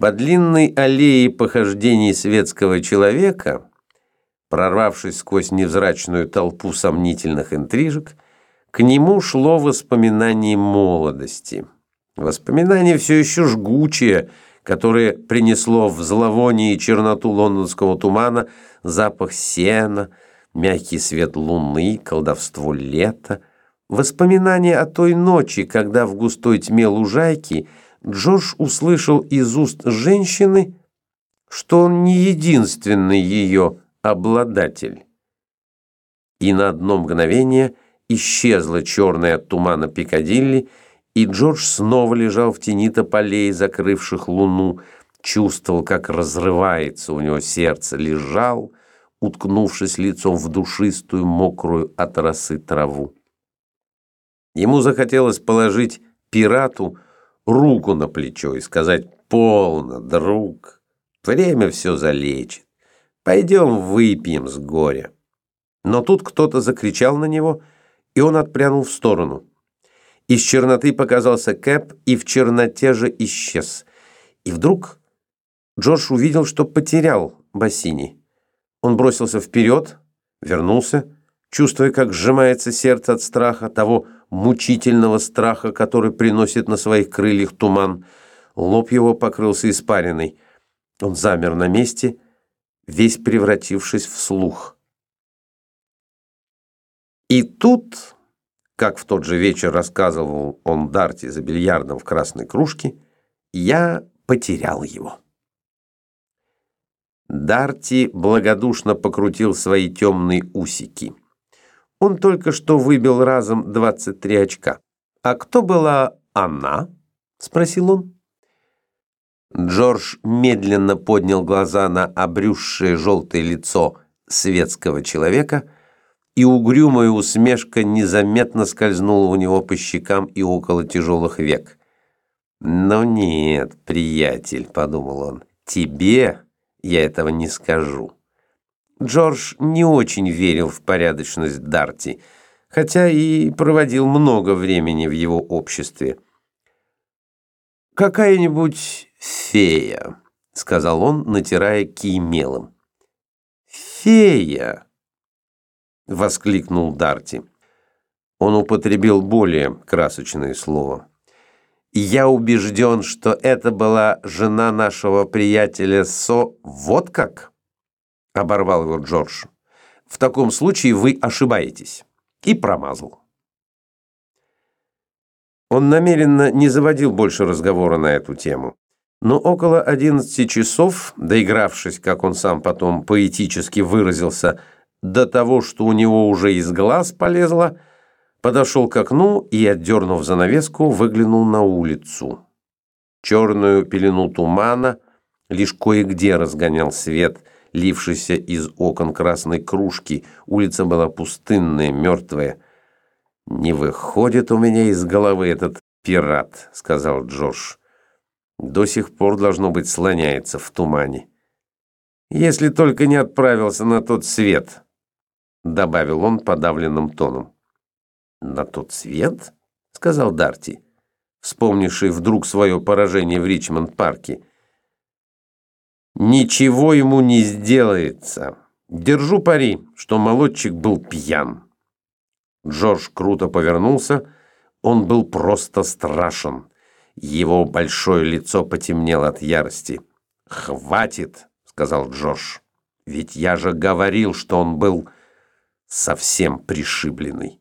По длинной аллее похождений светского человека, прорвавшись сквозь невзрачную толпу сомнительных интрижек, к нему шло воспоминание молодости. Воспоминание все еще жгучее, которое принесло в зловоние и черноту лондонского тумана запах сена, мягкий свет луны, колдовство лета. Воспоминание о той ночи, когда в густой тьме лужайки – Джордж услышал из уст женщины, что он не единственный ее обладатель. И на одно мгновение исчезла черная от тумана Пикадилли, и Джордж снова лежал в тени тополей, закрывших луну, чувствовал, как разрывается у него сердце, лежал, уткнувшись лицом в душистую, мокрую от росы траву. Ему захотелось положить пирату руку на плечо и сказать «Полно, друг, время все залечит, пойдем выпьем с горя». Но тут кто-то закричал на него, и он отпрянул в сторону. Из черноты показался Кэп и в черноте же исчез. И вдруг Джордж увидел, что потерял Бассини. Он бросился вперед, вернулся, чувствуя, как сжимается сердце от страха того, мучительного страха, который приносит на своих крыльях туман. Лоб его покрылся испариной. Он замер на месте, весь превратившись в слух. И тут, как в тот же вечер рассказывал он Дарти за бильярдом в красной кружке, я потерял его. Дарти благодушно покрутил свои темные усики. Он только что выбил разом 23 очка. «А кто была она?» — спросил он. Джордж медленно поднял глаза на обрюзшее желтое лицо светского человека, и угрюмая усмешка незаметно скользнула у него по щекам и около тяжелых век. «Но нет, приятель», — подумал он, — «тебе я этого не скажу». Джордж не очень верил в порядочность Дарти, хотя и проводил много времени в его обществе. «Какая-нибудь фея», — сказал он, натирая кий мелом. «Фея!» — воскликнул Дарти. Он употребил более красочное слово. «Я убежден, что это была жена нашего приятеля Со... Вот как?» Оборвал его Джордж. В таком случае вы ошибаетесь. И промазал. Он намеренно не заводил больше разговора на эту тему. Но около 11 часов, доигравшись, как он сам потом поэтически выразился, до того, что у него уже из глаз полезло, подошел к окну и, отдернув занавеску, выглянул на улицу. Черную пелену тумана лишь кое-где разгонял свет – лившийся из окон красной кружки. Улица была пустынная, мертвая. «Не выходит у меня из головы этот пират», — сказал Джордж. «До сих пор, должно быть, слоняется в тумане. Если только не отправился на тот свет», — добавил он подавленным тоном. «На тот свет?» — сказал Дарти, вспомнивший вдруг свое поражение в Ричмонд-парке. Ничего ему не сделается. Держу пари, что молодчик был пьян. Джордж круто повернулся. Он был просто страшен. Его большое лицо потемнело от ярости. «Хватит!» — сказал Джордж. «Ведь я же говорил, что он был совсем пришибленный».